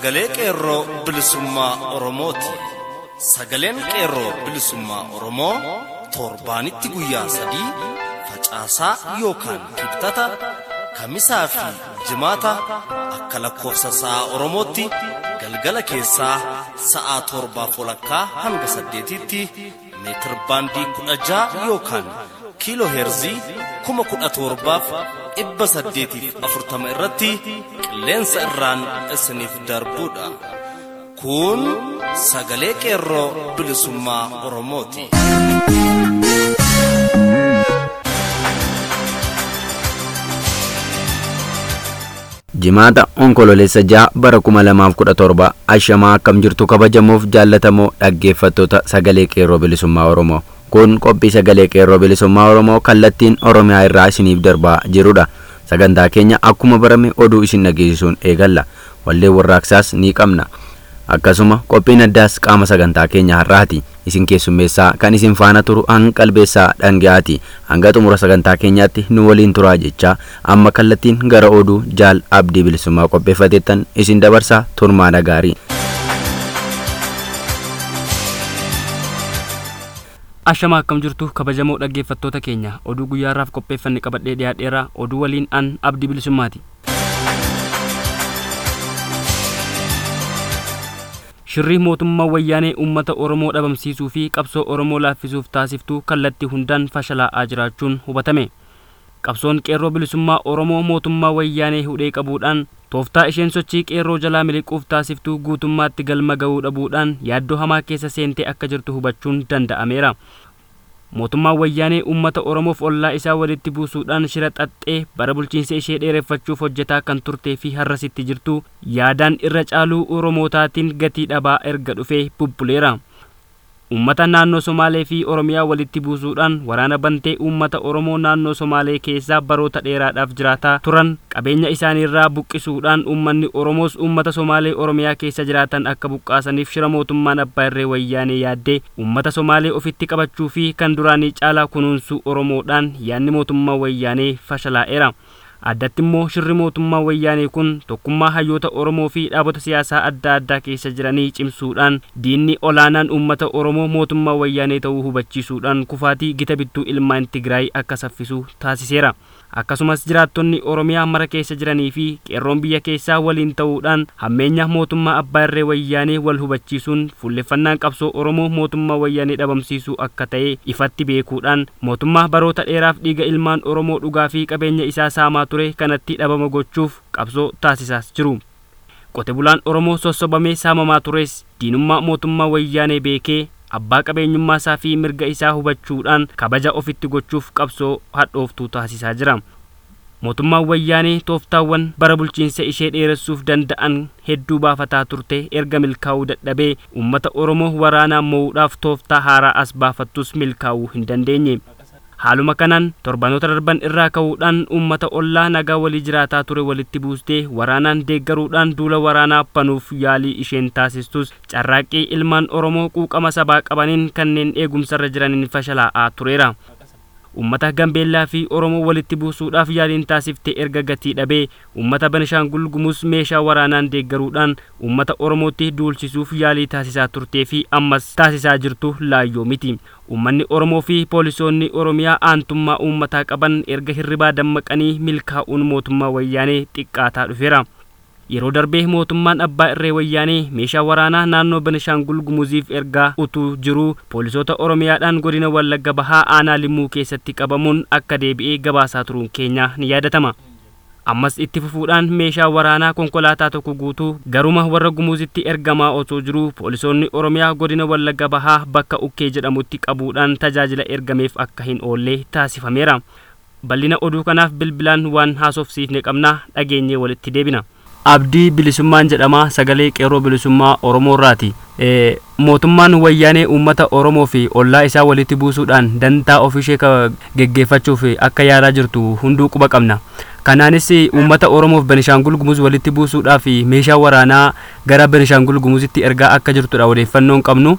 sagalee qeerroo bilisummaa Oromooti. Sagaleen qeerroo bilisummaa Oromoo torbaanitti guyyaa sadii facaasaa yookaan kibxata kamisaa fi jimaata akka lakkoofsa sa'a Oromootti galgala keessaa sa'a torbaaf walakkaa hanga saddeetitti meetir baandii kudha ja'a yookaan kiiloo heerzii kuma kudha torbaaf dhibba saddeetiif afurtama irratti qilleensa irraan isiniif darbuudha. Kun sagalee qeerroo bilisummaa Oromooti. jimaata onkololeessa jaha bara kuma lamaaf kudha torba ashamaa akkam jirtu kabajamuuf jaallatamoo dhaggeeffattoota sagalee qeerroo bilisummaa oromoo kun qophii sagalee qeerroo bilisummaa oromoo kallattiin oromiyaa irraa isiniif darbaa jirudha sagantaa keenya akkuma barame oduu isin dhageessisuun eegalla. Wallee warraaqsaas ni qabna. Akkasuma qophiin addaas qaama sagantaa keenya har'aati. Isin keessummeessaa kan isin faana turu hanqalbeessaa dhangaati. Hanga xumura sagantaa keenyaatti nu waliin turaa jecha amma kallattiin gara oduu jaal abdii bilisummaa qopheeffateettan isin dabarsaa turmaana gaarii. Ashama akkam jirtu kabajamoo dhaggeeffattoota keenya? Oduu guyyaarraaf qopheeffanne qabadhee dhiyaadheera oduu waliin an abdii bilisummaati. shirrii mootummaa wayyaanee uummata oromoo dhabamsiisuu fi qabsoo oromoo laaffisuuf taasiftuu kallattii hundaan fashalaa'aa jiraachuun hubatame qabsoon qeerroo bilisummaa oromoo mootummaa wayyaanee hudhee qabuudhaan tooftaa isheen sochii qeerroo jalaa miliquuf taasiftuu guutummaatti galma ga'uu dhabuudhaan yaaddoo hamaa keessa seentee akka jirtu hubachuun danda'ameera. Mootummaan wayyaanee uummata oromoof ollaa isaa walitti buusuudhaan shira xaxxee bara bulchiinsa ishee dheereffachuuf hojjetaa kan turtee fi har'asitti jirtu yaadaan irra caaluu oromootaatiin gatii dhabaa erga dhufee bubbuleera uummata naannoo somaalee fi oromiyaa walitti buusuudhaan waraana bantee uummata oromoo naannoo somaalee keessaa baroota dheeraadhaaf jiraataa turan qabeenya isaaniirraa buqqisuudhaan uummanni oromoos uummata somaalee oromiyaa keessa jiraatan akka buqqaasaniif shira mootummaan abbaa irree wayyaanee yaaddee uummata somaalee ofitti qabachuu fi kan duraanii caalaa kunuunsuu oromoodhaan yaadni mootummaa wayyaanee fashalaa'eera. Addatti immoo shirri mootummaa wayyaanee kun tokkummaa hayyoota oromoo fi dhaabota siyaasaa adda addaa keessa jiranii cimsuudhaan diinni olaanaan uummata oromoo mootummaa wayyaanee ta'uu hubachiisuudhaan kufaatii gita bittuu ilmaan tigraay akka saffisu taasiseera. Akkasumas jiraattonni oromiyaa mara keessa jiranii fi qeerroon biyya keessaa waliin ta'uudhaan hammeenya mootummaa abbaa irree wayyaanee wal hubachiisuun fuulleffannaan qabsoo oromoo mootummaa wayyaanee dhabamsiisuu akka ta'e ifatti beekuudhaan mootummaa baroota dheeraaf dhiiga ilmaan oromoo dhugaa fi qabeenya isaa saamaa ture kanatti dhabama gochuuf qabsoo taasisaas jiru. Qote bulaan Oromoo sossobamee saamamaa tures diinummaa mootummaa wayyaanee beekee abbaa qabeenyummaa isaa fi mirga isaa hubachuudhaan kabaja ofitti gochuuf qabsoo hadhooftuu taasisaa jira. Mootummaan wayyaanee tooftaawwan bara bulchiinsa ishee dheeressuuf danda'an hedduu baafataa turte erga milkaa'uu dadhabee uummata Oromoo waraanaan mo'uudhaaf tooftaa haaraa as baafattus milkaa'uu hin dandeenye. Haaluma kanaan torbanoota darban irraa ka'uudhaan uummata ollaa nagaa walii jiraataa ture walitti buustee waraanaan deeggaruudhaan duula waraanaa banuuf yaalii isheen taasistus carraaqqii ilmaan oromoo quuqama sabaa qabaniin kanneen eegumsarra jiraniin fashalaa'aa tureera. Uummata Gambeellaa fi Oromoo walitti buusuudhaaf yaaliin taasifte erga gatii dhabee uummata Benishaangul Gumuz meeshaa waraanaan deeggaruudhaan uummata Oromootti duulchisuuf yaalii taasisaa turtee fi ammas taasisaa jirtu laayyoo miti. Uummanni Oromoo fi poolisoonni Oromiyaa aantummaa uummataa qaban erga hirribaa dammaqanii milkaa'uun mootummaa wayyaanee xiqqaataa dhufeera. Yeroo darbee mootummaan abbaa irree wayyaanee meeshaa waraanaa naannoo Benishaangul Gumuziif ergaa utuu jiruu poolisoota Oromiyaadhaan godina Wallagga Bahaa aanaa Limmuu keessatti qabamuun akka deebi'ee gabaasaa turuun keenya ni yaadatama. Ammas itti fufuudhaan meeshaa waraanaa konkolaataa tokko guutuu garuma warra gumuuzitti ergamaa otoo jiruu poolisoonni oromiyaa godina wallagga bahaa bakka ukkee jedhamutti qabuudhaan tajaajila ergameef akka hin oollee taasifameera. Bal'ina oduu kanaaf bilbilaan waan haasofsiifne qabna dhageenyee walitti deebina. Abdii bilisummaan jedhama sagalee qeerroo bilisummaa oromoorraati mootummaan wayyaanee uummata oromoo fi ollaa isaa walitti buusuudhaan dantaa ofishee geggeeffachuuf akka yaalaa jirtu hunduu quba qabna kanaanis uummata oromoof benishaangul gumuz walitti buusuudhaaf meeshaa waraanaa gara benishaangul gumuzitti ergaa akka jirtudha odeeffannoon qabnu.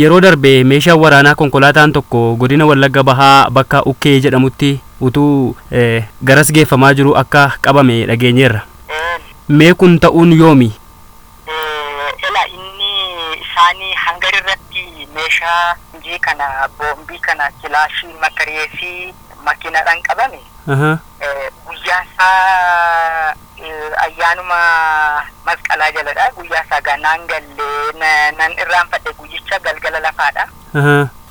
Yeroo darbe meeshaa waraanaa konkolaataan tokko godina wallagga bahaa bakka ukkee jedhamutti utuu garas geeffamaa jiru akka qabame dhageenyeerra. Mee kun ta'uun yoomi? Ela inni isaanii hangar irratti meeshaa injii kana boombii kana kilaashii makareesii makiinadhaan qabame Aha. guyyaa isaa ayyaanuma masqalaa jaladha guyyaa isaa ganaan gallee na- nan irraanfadhe guyyicha galgala lafaadha.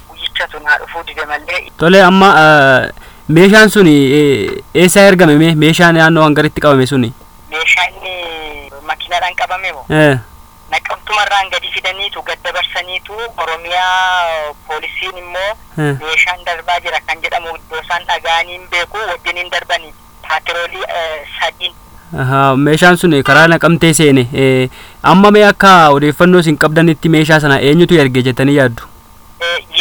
Guyyicha sun haa dhufuu dide mallee tole amma eh, meeshaan sun eessaa ergame mee meeshaan naannoo hangaritti qabame suni? Meeshaa inni makiinadhaan qabame moo Naqamtumarraan gadi fidaniitu gad dabarsaniitu oromiyaa poolisiin immoo meeshaan darbaa jira kan jedhamu iddoo isaan dhagaaniin beeku wajjiniin darbanii paatiroolii sadiin meeshaan sun karaa naqamtee seene amma mee akka odeeffannoo isin qabdanitti meeshaa sana eenyutu erge jettanii yaaddu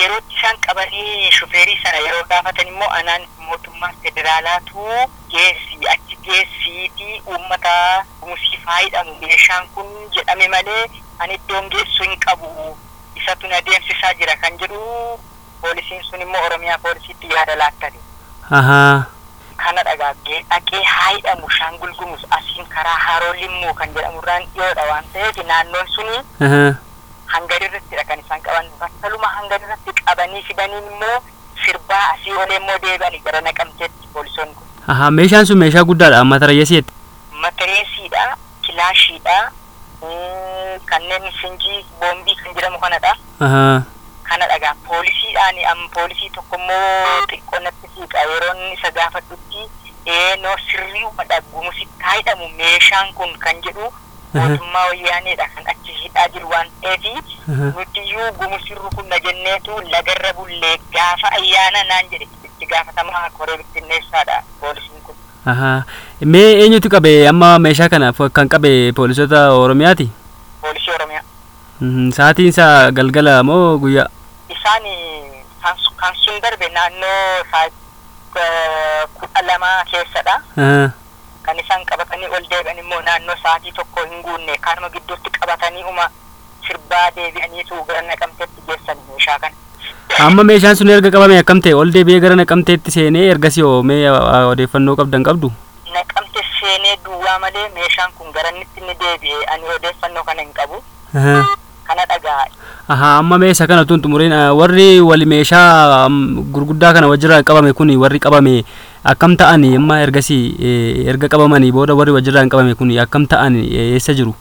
yerootti isaan qabanii shufeerii sana yeroo gaafatan immoo anaan mootummaa federaalaatu geessi achi geessiiti uummata musii faayidhamu meeshaan kun jedhame malee ani iddoon geessu hin qabu isatu na deemsisaa jira kan? Jedhu poolisiin sun immoo oromiyaa poolisiitti yaada laattani kana dhagaagee dhaqee haayidhamu shaangul gumus asiin karaa haroo limmuu kan? Jedhamurraan dhiyoodha waan ta'eef naannoon suni hangarirrattidha kan? Isaan qaban battaluma hangarirratti qabanii fidaniin immoo sirbaa asii olee immoo deebi'anii gara naqamteetti poolisoonni kun Ahaa, meeshaan sun meeshaa guddaadha amma tarayyeesiitti matareesiidha kilaashiidha kanneen sinjii boombii kan jedhamu kanadha. Ahaa. kana dhagaa poolisiidhaan amma poolisii tokko immoo xiqqoo natti siiqa yeroon isa gaafadhutti eenoo sirrii umadha gumusitti haidhamu meeshaan kun kan jedhu mootummaa wayyaaneedha kan achi hidhaa jiru waan ta'eefi nutiyyuu gumusirru kun na jenneetu lagarra bullee gaafa ayyaana naan jedhe itti gaafatamaa koree bittinneessaadha poolisiin kun. Mee eenyutu qabe amma meeshaa kana kan qabe poolisoota Oromiyaati? poolisii oromiyaa Mhm, Sa'aatiin isaa galgala moo guyyaa? isaan kan su- kan sun darbe naannoo kudha lama keessadha kan isaan qabatanii ol deebi'an immoo naannoo sa'aatii tokko hin guunne kanuma gidduutti qabatanii uma sirbaa deebi'aniitu gara naqamteetti geessan meeshaa kana. Amma meeshaan sun erga qabame akkam ta'e ol deebi'ee gara naqamteetti seenee ergasii hoo mee a- odeeffannoo qabdan qabdu? Naqamte seenee duwwaa malee meeshaan kun gara inni inni deebi'e ani odeeffannoo kana hin qabu. Kana dhagaa. Ahaa amma meeshaa kana tun xumuriin warri wali meeshaa gurguddaa kana wajjirraan qabame kuni warri qabame akkam ta'ani? Amma ergasii erga qabamanii booda warri wajjirraan qabame kuni akkam ta'ani? Eh, eessa jiru?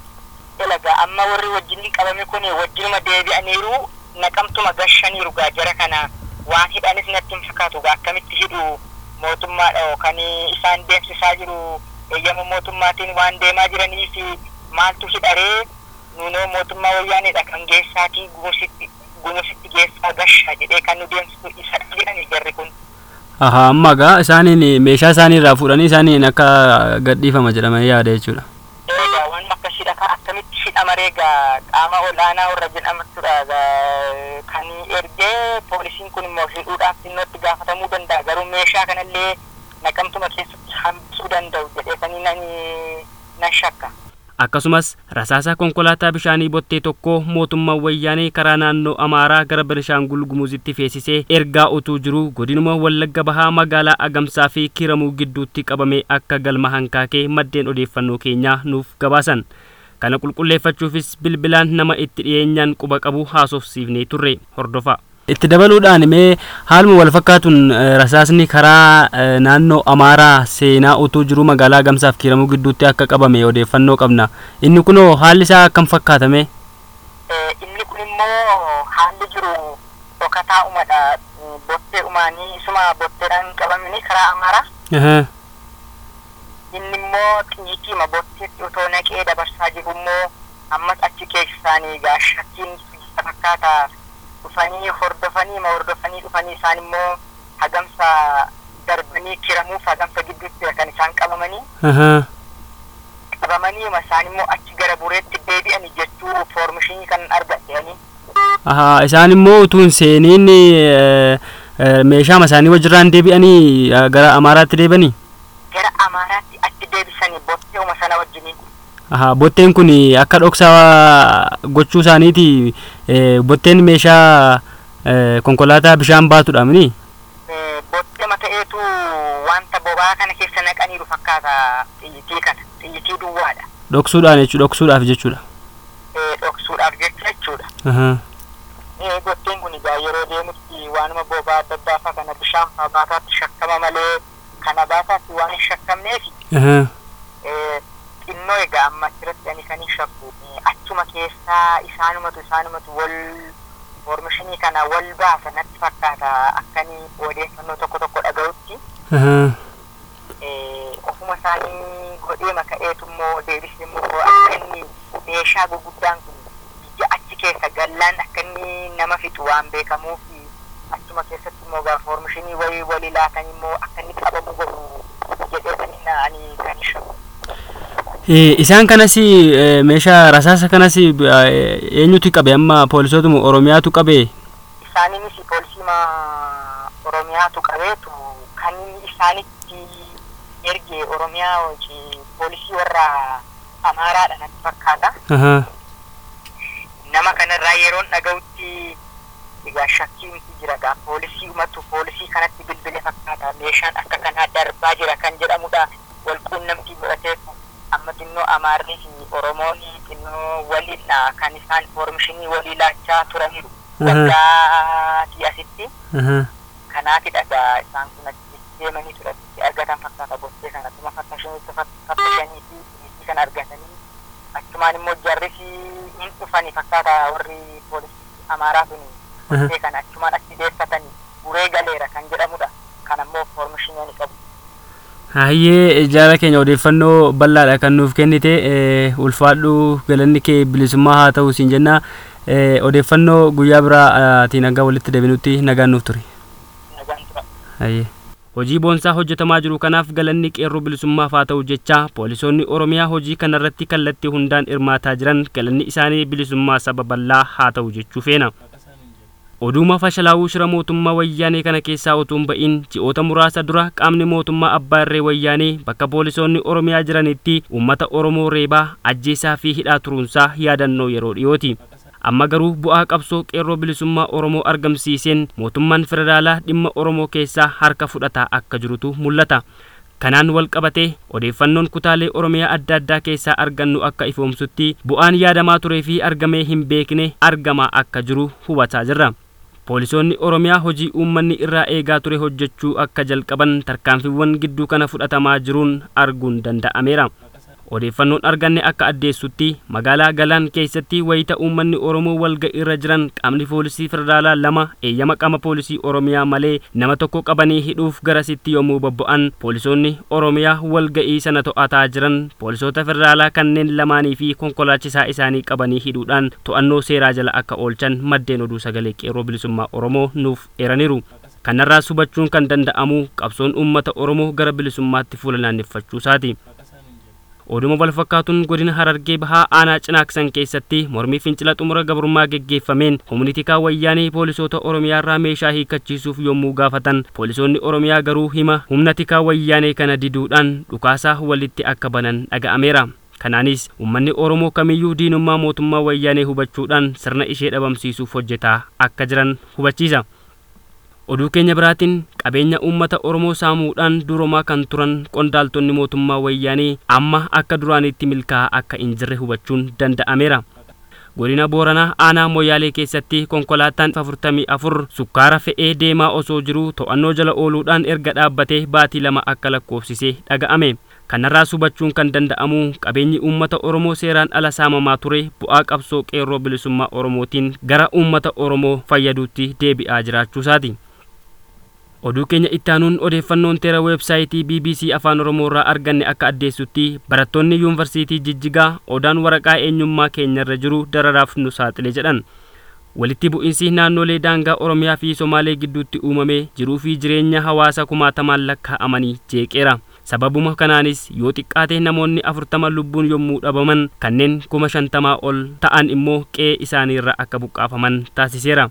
dalagaa amma warri wajjin qabame kun wajjinuma deebi'aniiru naqamtuma gashaniiru gaa jara kana waan hidhanis natti hin fakkaatu gaa akkamitti hidhu? Mootummaadha kan isaan deemsisaa jiru eeyyama mootummaatiin waan deemaa jiraniif maaltu hidharee nuunoo mootummaa wayyaaneedha kan geessaatii gumusitti gumusitti geessaa gashaa jedhee kan nu deemsisu isa jedhani jarri kun. Ahaa amma gaa isaaniin meeshaa isaanii irraa fuudhanii isaaniin akka gadhiifama jedhamanii yaada jechuudha. eegaa waan akkasiidha kan hidhamare egaa qaama olaanaa warra jedhamatudha egaa kan ergee poolisiin kun immoo hidhuudhaaf xinnootti gaafatamuu danda'a garuu meeshaa kanallee naqamtuma keessatti hambisuu danda'u jedheetanii nan nan shakka. Akkasumas rasaasa konkolaataa bishaanii bottee tokko mootummaan wayyaanee karaa naannoo Amaaraa gara Benishaangul Gumuzitti feesisee ergaa utuu jiru godinuma Wallagga Bahaa magaalaa Agamsaa fi Kiramuu gidduutti qabame akka galma hankaakee maddeen odeeffannoo keenyaa nuuf gabaasan. Kana qulqulleeffachuufis bilbilaan nama itti dhiyeenyaan quba qabu haasofsiifnee turre hordofa. Itti dabaluudhaan mee haaluma wal fakkaatuun eh, rasaasni karaa eh, naannoo Amaaraa seenaa utuu jiru magaalaa Agamsaaf Kiramuu gidduutti akka qabame odeeffannoo qabna. Inni kunoo haalli isaa akkam fakkaatame? Eh, inni kun immoo haalli jiru dhokataa umadha Mm, bottee umaanii isuma botteedhaan qabamanii karaa amaaraa immoo xiyyiitiima botteetti otoo naqee dabarsaa jiru immoo ammas achi keessaanii gaashakkiin fakkaata dhufanii hordofanii ma hordofanii dhufanii isaan immoo hagamsa darbanii kiramuuf hagamsa gidduutti kan isaan qabamanii qabamanii ma isaan immoo achi gara bureetti deebi'anii jechuu foormishinii kan argatanii. Isaan immoo utuu hin seeniin eh, eh, meeshaa isaanii wajjirraan deebi'anii gara Amaaraatti deebi'anii? gara amaaraatti deebisanii botteuma sana wajjiniin Ahaa. Botteen kun akka dhoksaa gochuu isaaniiti eh, botteen meeshaa eh, konkolaataa bishaan baatudha mini? Eh, bottee mata'eetu wanta bobaa kana keessa naqaniiru fakkaata xiyyitii kana xiyyitii duwwaadha dhoksuudhaan jechuudha dhoksuudhaaf jechuudha dhoksuudhaaf jecha jechuudha. Gotteen kun egaa yeroo deemutti waanuma boba'aa adda addaa kana bishaan fa'a baataatti shakkama malee kana baataatti waan hin shakkamneefi xinnoo egaa amma asirratti ani kan hin shakku achuma keessaa isaanumatu isaanumatu wal foormishinii kana wal baasa natti fakkaata akkanii odeeffannoo tokko tokko dhaga'utti ofuma isaanii godhee maka'eetu immoo deebisee immoo akka inni meeshaa guguddaan kun biyya achi keessa gallaan akka inni nama fixu waan beekamuuf achuma keessatti immoo gaa foormishinii wayii walii laatan immoo akka inni qabamu godhu inni ani kan. Eh, isaan kanas meeshaa rasaasa kanas eenyutu qabe? Amma poolisootuma oromiyaatu qabe? Isaaniinis poolisiima oromiyaatu qabeetu kan isaanitti erge oromiyaa poolisii warra amaaraadha natti fakkaata. Nama kanarraa yeroon dhaga'utti egaa shakkii miti jira gaa. Poolisii umatu poolisii kanatti bilbile fakkaata. Meeshaan akka kanaa darbaa jira kan jedhamudha wal quunnamtii godhateetu amma xinnoo amaarrii fi oromoon xinnoo waliidha kan isaan foormishinii walii laachaa turaniiru. Waggaatii asitti Ahaa. kanaafidha gaa isaan kun achi deemanii turatti argatan fakkaata gottee kanatuma fakkashanii fakkashanii fi kan argatanii achumaan immoo jarrisi hin dhufani fakkaata warri poolisii amaaraa sun gottee kana achumaan achi deeffatanii buree galeera kan jedhamudha kan ammoo foormishinii qabu. Hayyee jaara keenya odeeffannoo bal'aadha kan nuuf kennite eh, ulfaadhu galanni kee bilisummaa haa ta'u siin jenna eh, odeeffannoo guyyaa biraatiin hanga walitti deebinutti nagaan nuuf ture. Hayyee. Hojii boonsaa hojjetamaa jiru kanaaf galanni qeerroo bilisummaaf haa ta'u jecha poolisoonni Oromiyaa hojii kanarratti kallattii hundaan hirmaataa jiran galanni isaanii bilisummaa saba bal'aa haa ta'u jechuu feena. Oduuma fashalaa'uu shira mootummaa wayyaanee kana keessaa utuu hin ba'in ji'oota muraasa dura qaamni mootummaa abbaa irree wayyaanee bakka poolisoonni Oromiyaa jiranitti uummata Oromoo reebaa ajjeesaa fi hidhaa turuunsaa yaadannoo yeroo dhiyooti. Amma garuu bu'aa qabsoo qeerroo bilisummaa Oromoo argamsiiseen mootummaan federaalaa dhimma Oromoo keessaa harka fudhataa akka jirutu mul'ata. Kanaan wal qabatee odeeffannoon kutaalee Oromiyaa adda addaa keessaa argannu akka ifoomsutti bu'aan yaadamaa turee fi argamee hin beekne argamaa akka jiru hubataa jirra. Poolisoonni Oromiyaa hojii uummanni irraa eegaa ture hojjechuu akka jalqaban tarkaanfiiwwan gidduu kana fudhatamaa jiruun arguun danda'ameera. Odeeffannoon arganne akka addeessutti magaalaa Galaan keessatti wayita uummanni Oromoo walga'ii irra jiran qaamni poolisii federaalaa lama eeyyama qaama poolisii Oromiyaa malee nama tokko qabanii hidhuuf garasitti yommuu bobba'an poolisoonni Oromiyaa walga'ii sana to'ataa jiran poolisoota federaalaa kanneen lamaanii fi konkolaachisaa isaanii qabanii hidhuudhaan to'annoo seeraa jala akka oolchan maddeen oduu sagalee qeerroo bilisummaa Oromoo nuuf eeraniiru. Kanarraas hubachuun kan danda'amu qabsoon uummata Oromoo gara bilisummaatti fuula naanneeffachuusaati. Oduma wal fakkaatuun godina Harargee Bahaa aanaa Cinaaksan keessatti mormii fincila xumura gabrummaa geggeeffameen humni tikaa wayyaanee poolisoota Oromiyaa irraa meeshaa hiikkachiisuuf yommuu gaafatan poolisoonni Oromiyaa garuu hima humna tikaa wayyaanee kana diduudhaan dhukaasaa walitti akka banan dhaga'ameera. Kanaanis uummanni Oromoo kamiyyuu diinummaa mootummaa wayyaanee hubachuudhaan sirna ishee dhabamsiisuuf hojjetaa akka jiran hubachiisa. Oduu keenya biraatiin qabeenya uummata Oromoo saamuudhaan duroomaa kan turan qondaaltonni mootummaa wayyaanee amma akka duraanitti milkaa'aa akka hin jirre hubachuun danda'ameera. Godina Booranaa aanaa Moyaalee keessatti konkolaataan 44 sukkaara fe'ee deemaa osoo jiruu to'annoo jala ooluudhaan erga dhaabbatee baatii lama akka lakkoofsisee dhaga'ame. Kanarraas hubachuun kan danda'amu qabeenyi uummata Oromoo seeraan ala saamamaa ture bu'aa qabsoo qeerroo bilisummaa Oromootiin gara uummata Oromoo fayyaduutti deebi'aa jiraachuusaati. Oduu keenya ittaanuun odeeffannoon teera weebsaayitii BBC Afaan Oromoo irraa arganne akka addeessutti barattoonni yuunivarsiitii Jijjigaa odaan waraqaa eenyummaa keenyarra jiru dararaaf nu saaxile jedhan. Walitti bu'iinsi naannolee daangaa Oromiyaa fi Somaalee gidduutti uumame jiruu fi jireenya hawaasa kumaatamaan lakkaa'amanii jeeqeera. Sababuma kanaanis yoo xiqqaate namoonni afurtama lubbuun yommuu dhabaman kanneen kuma shantamaa ol ta'an immoo qe'ee isaaniirra akka buqqaafaman taasiseera.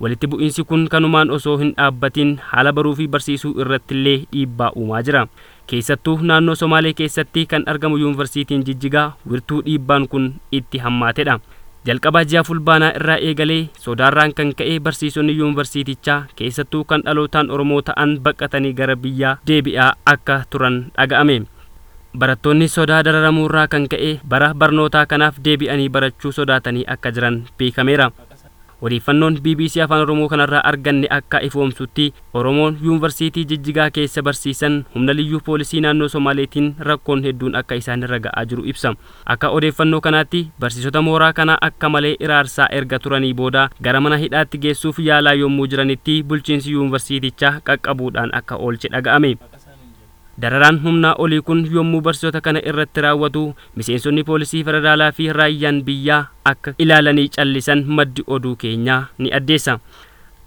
Walitti bu'iinsi kun kanumaan osoo hin dhaabbatin haala baruu fi barsiisuu irrattillee dhiibbaa uumaa jira. Keessattuu naannoo Somaalee keessatti kan argamu yuunivarsiitiin Jijjigaa wirtuu dhiibbaan kun itti hammaatedha. Jalqaba ji'a fulbaanaa irraa eegalee sodaarraan kan ka'e barsiisonni yuunivarsiitichaa keessattuu kan dhalootaan Oromoo ta'an baqatanii gara biyyaa deebi'aa akka turan dhaga'ame. barattoonni sodaa dararamuurraa kan ka'e bara barnootaa kanaaf deebi'anii barachuu sodaatanii akka jiran beekameera. Odeeffannoon bbc afaan oromoo kanarraa arganne akka ifoomsutti oromoon yuunivarsiitii jijjigaa keessa barsiisan humna liyyuu poolisii naannoo somaaleetiin rakkoon hedduun akka isaanirra ga'aa jiru ibsa. Akka odeeffannoo kanaatti barsiisota mooraa kanaa akka malee iraarsaa erga turanii booda gara mana hidhaatti geessuuf yaalaa yommuu jiranitti bulchiinsi yuunivarsiitichaa qaqqabuudhaan akka oolche dhaga'ame dararaan humnaa olii kun yommuu barsiisota kana irratti raawwatu miseensonni poolisii federaalaa fi raayyaan biyyaa akka ilaalanii callisan maddi oduu keenyaa ni addeessa.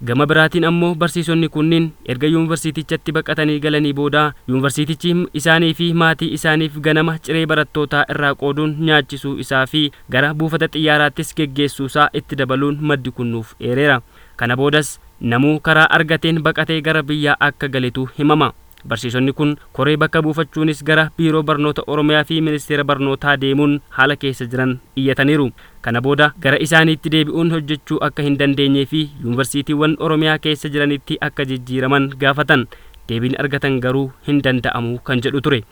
gama biraatiin ammoo barsiisonni kunniin erga yuunivarsiitichatti baqatanii galanii booda yuunivarsiitichi isaanii fi maatii isaaniif ganama ciree barattootaa irraa qooduun nyaachisuu isaa fi gara buufata xiyyaaraattis geggeessuusaa itti dabaluun maddi kunnuuf eereera kana boodas namuu karaa argateen baqatee gara biyyaa akka galetu himama. Barsiisonni kun koree bakka buufachuunis gara biiroo barnoota oromiyaa fi ministeera barnootaa deemuun haala keessa jiran iyyataniiru. Kana booda gara isaaniitti deebi'uun hojjechuu akka hin dandeenyee fi yuunivarsiitiiwwan oromiyaa keessa jiranitti akka jijjiiraman gaafatan. Deebiin argatan garuu hin danda'amu kan jedhu ture.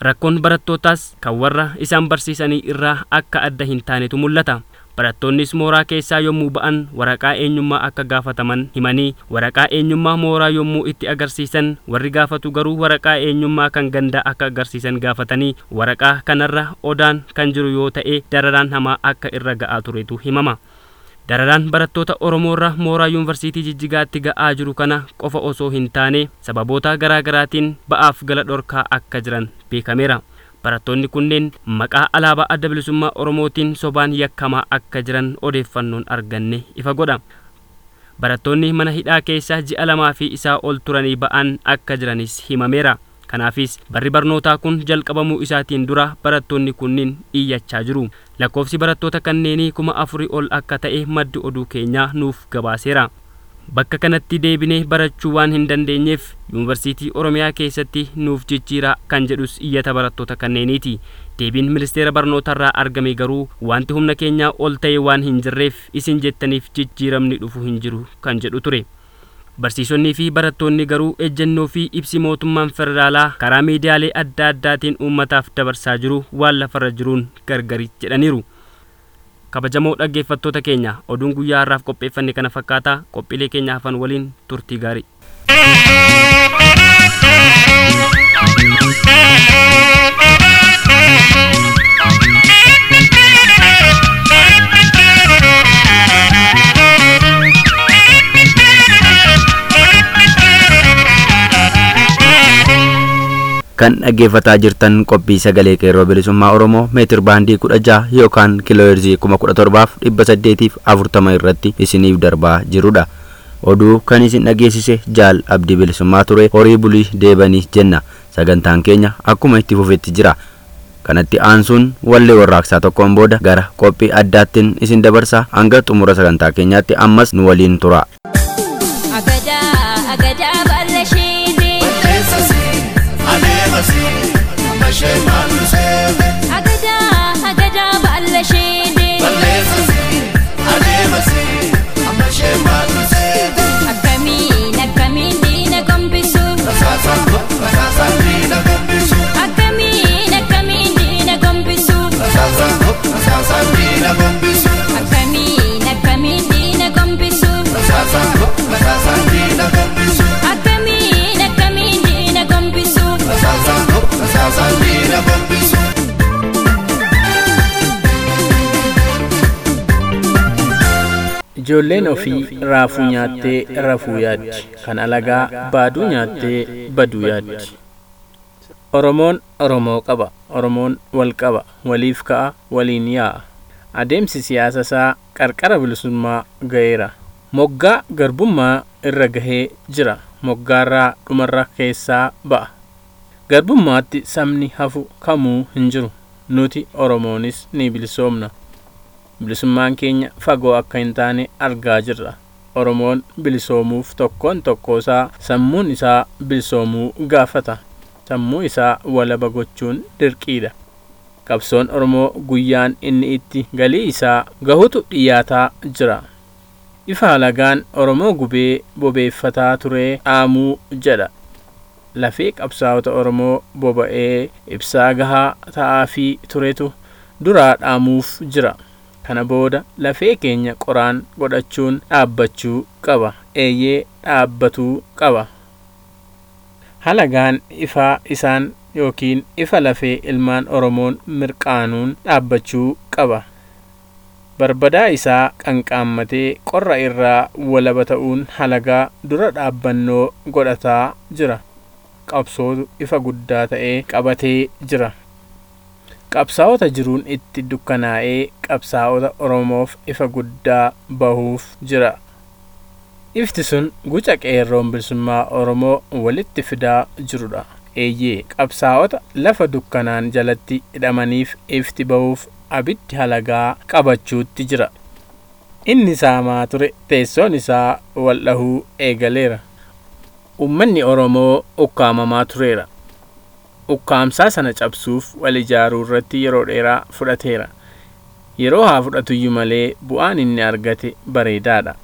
Rakkoon barattootaas kan warra isaan barsiisanii irraa akka adda hin taanetu mul'ata barattoonnis mooraa keessaa yommuu ba'an waraqaa eenyummaa akka gaafataman himanii waraqaa eenyummaa mooraa yommuu itti agarsiisan warri gaafatu garuu waraqaa eenyummaa kan gandaa akka agarsiisan gaafatanii waraqaa kanarra odaan kan jiru yoo ta'e dararaan hamaa akka irra ga'aa turetu himama. dararaan barattoota oromoorra mooraa yuunivarsiitii jijjigaatti ga'aa jiru kana qofa osoo hin taane sababoota garaagaraatiin ba'aaf gala dhorkaa akka jiran beekameera. Barattoonni kunneen maqaa alaabaa adda bilisummaa oromootiin sobaan yakkamaa akka jiran odeeffannoon arganne ifa godha. Barattoonni mana hidhaa keessa ji'a lamaa fi isaa ol turanii ba'an akka jiranis himameera. Kanaafis barri barnootaa kun jalqabamuu isaatiin dura barattoonni kunniin iyyachaa jiru. Lakkoofsi barattoota kanneenii kuma afurii ol akka ta'e maddi oduu keenyaa nuuf gabaaseera bakka kanatti deebinee barachuu waan hin dandeenyeef yuunivarsiitii oromiyaa keessatti nuuf jijjiiraa kan jedhus iyyata barattoota kanneeniiti deebiin ministeera barnootarraa argame garuu wanti humna keenyaa ol ta'e waan hin jirreef isin jettaniif jijjiiramni dhufu hin jiru kan jedhu ture barsiisonnii fi barattoonni garuu ejjennoo fi ibsi mootummaan federaalaa karaa miidiyaalee adda addaatiin uummataaf dabarsaa jiru waan lafarra jiruun gargari jedhaniiru. Kabajamoo dhaggeeffattoota keenya oduun guyyaa har'aaf qopheeffanne kana fakkaata qophiilee keenya hafan waliin turtii gaarii. Kan dhaggeeffataa jirtan qophii sagalee qeerroo bilisummaa oromoo meetir baandii kudha jaha yookaan kiilooheerzii kuma kudha torbaaf dhibba saddeetiif afurtama irratti isiniif darbaa jirudha. oduu kan isin dhageessise jaal abdii bilisummaa ture horii bulii deebanii jenna sagantaan keenya akkuma itti fufetti jira. kanatti aansuun wallee warraaqsaa tokkoon booda gara qophii addaattiin isin dabarsa hanga xumura sagantaa keenyaatti ammas nu waliin tura. aşınan sevdim. Ijoolleen ofii raafuu nyaattee rafuu yaaddi. Kan alagaa baaduu nyaattee baduu yaaddi. Oromoon Oromoo qaba. Oromoon wal qaba. Waliif ka'a. Waliin yaa'a. Adeemsi siyaasa isaa qarqara bilisummaa ga'eera. Moggaa garbummaa irra gahee jira. Moggaarraa dhumarra keessaa ba'a. Garbummaatti sabni hafu kamuu hin jiru. Nuti Oromoonis ni bilisoomna. Bilisummaan keenya fagoo akka hin taane argaa jirra. Oromoon bilisoomuuf tokkoon tokkoosaa sammuun isaa bilisoomuu gaafata. Sammuu isaa walaba gochuun dirqiidha. Qabsoon Oromoo guyyaan inni itti galii isaa gahutu dhiyaataa jira. Ifa alagaan Oromoo gubee bobeeffataa turee dhaamuu jedha. lafee qabsaa'ota oromoo boba'ee ibsaa gahaa ta'aafii turetu duraa dhaamuuf jira kana booda lafee keenya qoraan godhachuun dhaabbachuu qaba. Eeyyee dhaabbatuu qaba. Halagaan ifaa isaan yookiin ifa lafee ilmaan oromoon mirqaanuun dhaabbachuu qaba. Barbadaa isaa qanqaammatee qorra irraa walaba ta'uun halagaa dura dhaabbannoo godhataa jira. Qabsootu ifa guddaa ta'ee qabatee jira qabsaa'ota jiruun itti dukkanaa'ee qabsaa'ota oromoof ifa guddaa bahuuf jira. Ifti sun guca qeerroon bilisummaa oromoo walitti fidaa jirudha eeyyee qabsaa'ota lafa dukkanaan jalatti hidhamaniif ifti bahuuf abiddi halagaa qabachuutti jira. Inni saamaa ture teessoon isaa wal dhahuu eegaleera. Ummanni oromoo ukkaamamaa tureera ukkaamsaa sana cabsuuf wal ijaaruu irratti yeroo dheeraa fudhateera. Yeroo haa fudhatuyyuu malee bu'aan inni argate bareedaadha.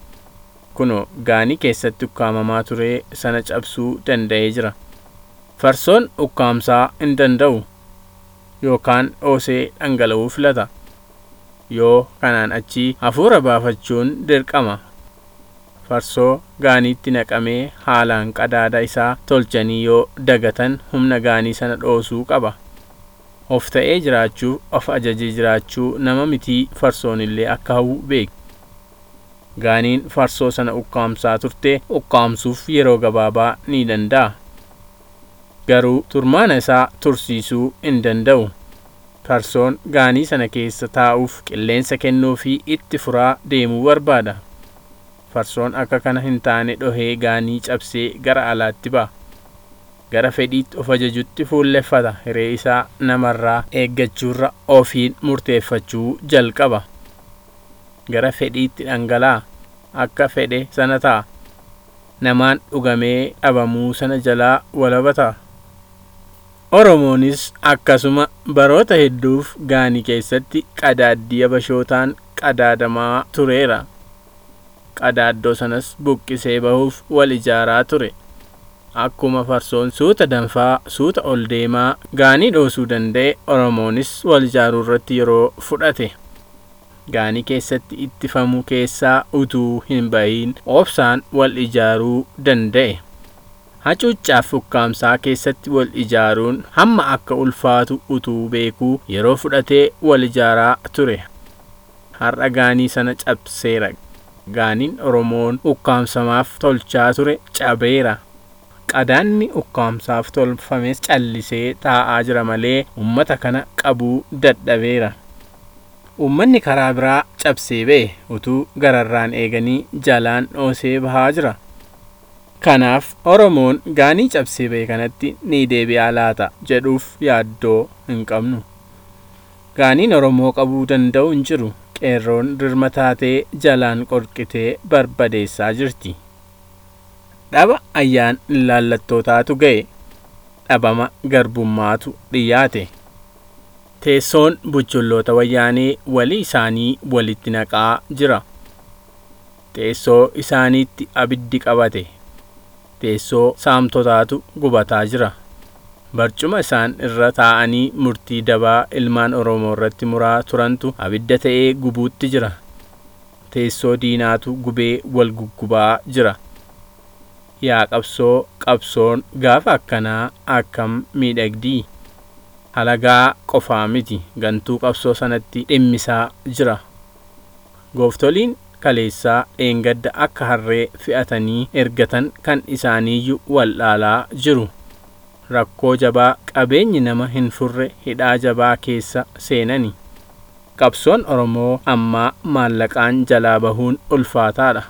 Kunoo gaanii keessatti ukkaamamaa ture sana cabsuu danda'ee jira. Farsoon ukkaamsaa hin danda'u yookaan dhoosee dhangala'uu filata. Yoo kanaan achii hafuura baafachuun dirqama farsoo gaaniitti naqamee haalaan qadaada isaa tolchanii yoo dagatan humna gaanii sana dhoosuu qaba. Of ta'ee jiraachuuf of ajajee jiraachuu nama mitii farsoon illee akka hawwu beek gaaniin farsoo sana ukkaamsaa turte ukkaamsuuf yeroo gabaabaa ni danda'a. Garuu turmaana isaa tursiisuu hin danda'u. Farsoon gaanii sana keessa taa'uuf qilleensa kennuu fi itti furaa deemuu barbaada farsoon akka kana hin taane dhohee gaanii cabsee gara alaatti ba'a. Gara fedhiitti of ajajutti fuulleffata hiree isaa namarraa eeggachuurra ofiin murteeffachuu jalqaba. Gara fedhiitti dhangala'a akka fedhe sana ta'a. Namaan dhugamee dhabamuu sana jalaa walaba ta'a oromoonis akkasuma baroota hedduuf gaanii keessatti qadaaddii abashootaan qadaadamaa tureera qadaaddoo sanas buqqisee bahuuf wal ijaaraa ture. Akkuma farsoon suuta danfaa suuta ol deemaa gaanii dhoosuu danda'e oromoonis wal ijaaruu irratti yeroo fudhate. Gaanii keessatti ittifamu keessaa utuu hin bahiin obsaan wal ijaaruu danda'e. Hacuuccaaf ukkaamsaa keessatti wal ijaaruun hamma akka ulfaatu utuu beekuu yeroo fudhatee wal ijaaraa ture. Har'a gaanii sana cabseera gaaniin oromoon ukkaamsamaaf tolchaa ture cabeera. Qadaanni ukkaamsaaf tolfames callisee taa'aa jira malee ummata kana qabuu dadhabeera. Ummanni karaa biraa cabsee ba'e utuu gararraan eeganii jalaan dhoosee bahaa jira. Kanaaf oromoon gaanii cabsee ba'e kanatti ni deebi'aa laata jedhuuf yaaddoo hin qabnu. Gaaniin oromoo qabuu danda'u hin jiru qeerroon dirma taatee jalaan qorqitee barbadeessaa jirti. Dhaba ayyaan ilaallattootaatu ga'e dhabama garbummaatu dhiyaate teessoon buchulloota wayyaanee walii isaanii walitti naqaa jira. Teessoo isaaniitti abiddi qabate. Teessoo saamtotaatu gubataa jira barcuma isaan irra taa'anii murtii dabaa ilmaan oromoo irratti muraa turantu abidda ta'ee gubuutti jira. Teessoo diinaatu gubee wal guggubaa jira. Yaa qabsoo qabsoon gaafa akkanaa akkam miidhagdii. Halagaa qofaa miti gantuu qabsoo sanatti dhimmisaa jira. Gooftoliin kaleessaa dheengadda akka harree fe'atanii ergatan kan isaaniiyyu waldhaalaa jiru rakkoo jabaa qabeenyi nama hin furre hidhaa jabaa keessa seenani qabsoon oromoo ammaa maallaqaan jalaa bahuun ulfaataadha.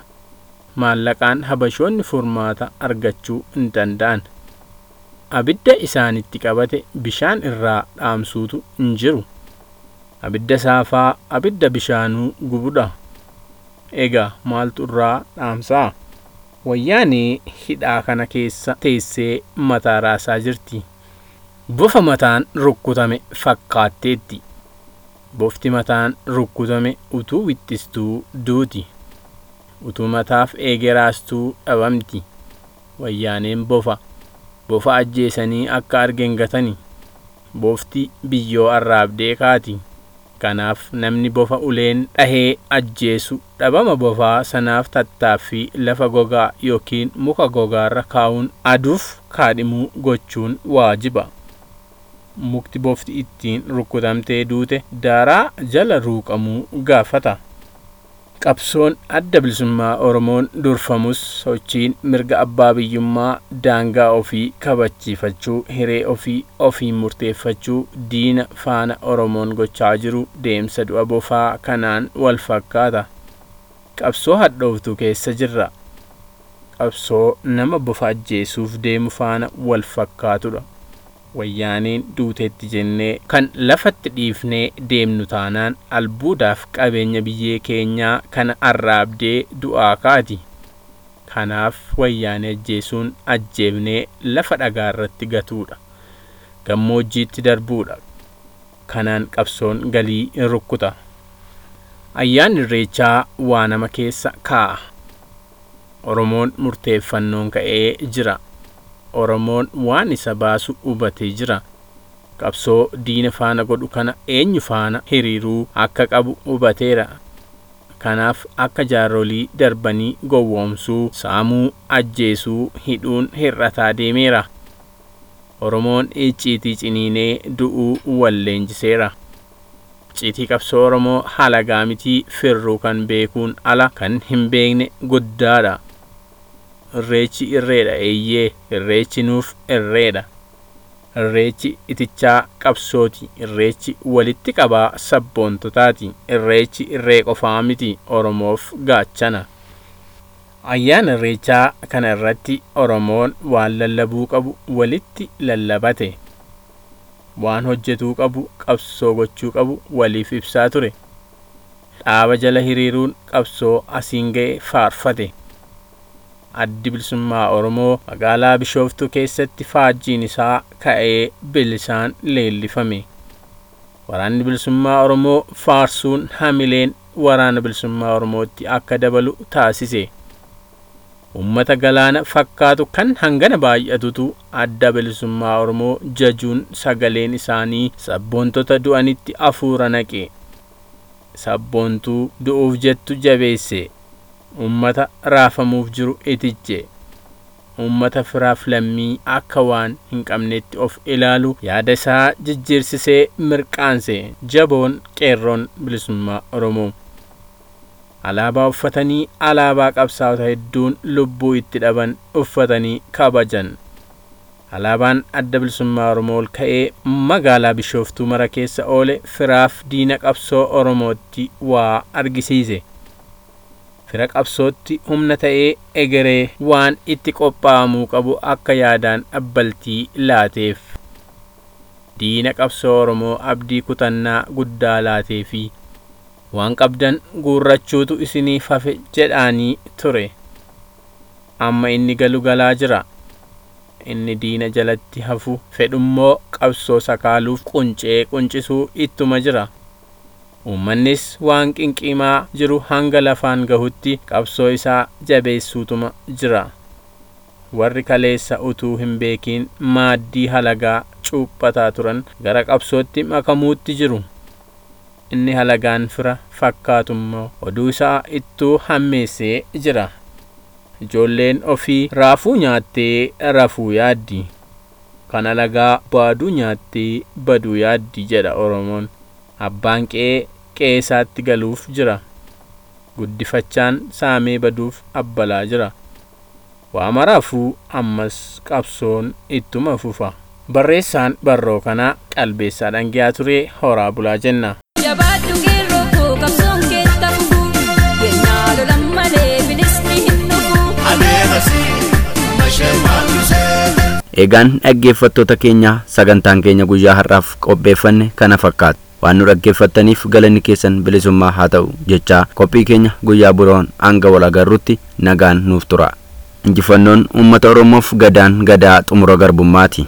Maallaqaan habashoonni furmaata argachuu hin danda'an. Abidda isaanitti qabate bishaan irraa dhaamsuutu hin jiru. Abidda saafaa abidda bishaanuu gubudha. Egaa maaltu irraa dhaamsaa wayyaanee hidhaa kana keessa teessee mataa raasaa jirti. Bofa mataan rukkutame fakkaatteetti. Bofti mataan rukkutame utuu wixxistuu duuti. Utuu mataaf eegeraastuu dhabamti. Wayyaaneen bofa. Bofa ajjeesanii akka argen gatani. Bofti biyyoo arraabdee kaati kanaaf namni bofa uleen dhahee ajjeesu dhabama bofaa sanaaf tattaaffii lafa gogaa yookiin muka gogaarra kaa'uun aduuf kaadhimuu gochuun waajiba. Mukti bofti ittiin rukkutamtee duute daaraa jala ruuqamuu gaafata qabsoon adda bilisummaa oromoon durfamus sochiin mirga abbaa biyyummaa daangaa ofii kabachiifachuu hiree ofii ofiin murteeffachuu diina faana oromoon gochaa jiru deemsa du'a bofaa kanaan wal fakkaata. Qabsoo hadhooftu keessa jirra. Qabsoo nama bofa ajjeesuuf deemu faana wal fakkaatudha wayyaaniin duuteetti jennee kan lafatti dhiifnee deemnu taanaan albuudaaf qabeenya biyyee keenyaa kana arraabdee du'aa kaati. Kanaaf wayyaanee ajjeesuun ajjeefnee lafa dhagaa irratti gatuudha. Gammoojjiitti darbuudha. Kanaan qabsoon galii in rukkuta. Ayyaan irreechaa waa nama keessa kaa'a. Oromoon murteeffannoon ka'ee jira oromoon waan isa baasu hubatee jira. Qabsoo diina faana godhu kana eenyu faana hiriiruu akka qabu hubateera. Kanaaf akka jaarolii darbanii gowwoomsuu saamuu ajjeesuu hidhuun hir'ataa deemeera. Oromoon icciitii ciniinee du'uu walleenjiseera icciitii qabsoo oromoo halagaa mitii firruu kan beekuun ala kan hin beekne guddaadha irreechi irreedha eeyyee irreechi nuuf irreedha irreechi itichaa qabsooti. Irreechi walitti qabaa sabboontotaati irreechi irree qofaa miti. Oromoof gaachana. Ayyaana irreechaa kana irratti oromoon waan lallabuu qabu walitti lallabate. Waan hojjetuu qabu qabsoo gochuu qabu waliif ibsaa ture. Dhaaba jala hiriiruun qabsoo asiin ga'e faarfate addi bilisummaa oromoo magaalaa bishooftuu keessatti faajjiin isaa ka'ee bilisaan leellifame. Waraanni bilisummaa oromoo faarsuun hamileen waraana bilisummaa oromootti akka dabalu taasise. Ummata galaana fakkaatu kan hangana baay'atutu adda bilisummaa oromoo jajuun sagaleen isaanii sabboontota du'anitti afuura naqe. Sabboontuu du'uuf jettu jabeesse ummata raafamuuf jiru iticce ummata firaaf lammii akka waan hin qabnetti of ilaalu yaada isaa jijjiirsisee mirqaanse. Jaboon qeerroon bilisummaa oromoo. Alaabaa uffatanii alaabaa qabsaa'ota hedduun lubbuu itti dhaban uffatanii kabajan. Alaabaan adda bilisummaa oromoo ol ka'ee magaalaa bishooftuu mara keessa oole firaaf diina qabsoo oromootti waa argisiise fira qabsootti humna ta'ee egeree waan itti qophaa'amuu qabu akka yaadaan abbaltii laateef. Diina qabsoo oromoo abdii kutannaa guddaa laatee fi waan qabdan guurrachuutu isiniif hafe jedhaanii ture. Amma inni galu galaa jira. Inni diina jalatti hafu fedhummoo qabsoo sakaaluuf quncee quncisuu ittuma jira uummannis waan qinqimaa jiru hanga lafaan gahutti qabsoo isaa jabeessuutuma jira. Warri kaleessa utuu hin beekiin maaddii halagaa cuuphataa turan gara qabsootti makamuutti jiru. Inni halagaan fira fakkaatummoo oduu isaa ittuu hammeessee jira. Ijoolleen ofii raafuu nyaattee rafuu yaaddi. Kan alagaa baaduu nyaattee baduu yaaddi jedha oromoon. Abbaan qe'ee qe'eesaatti galuuf jira. Guddifachaan saamee baduuf abbalaa jira. Waa maraafuu ammas qabsoon ittuma fufa barreessaan barroo kanaa qalbeessaa dhangiyaa turee horaa bulaa jenna. Jabaadhu qeerroo koo qabsoon keetta fufu Kennaa lolan malee bilisni hin dhufu Egaan dhaggeeffattoota keenya sagantaan keenya guyyaa har'aaf qopheeffanne kana fakkaata. Waan nu dhaggeeffattaniif galanni keessan bilisummaa haa ta'u jechaa qophii keenya guyyaa biroon hanga wal agarrutti nagaan nuuf tura. Injifannoon uummata Oromoof gadaan gadaa xumura garbummaati.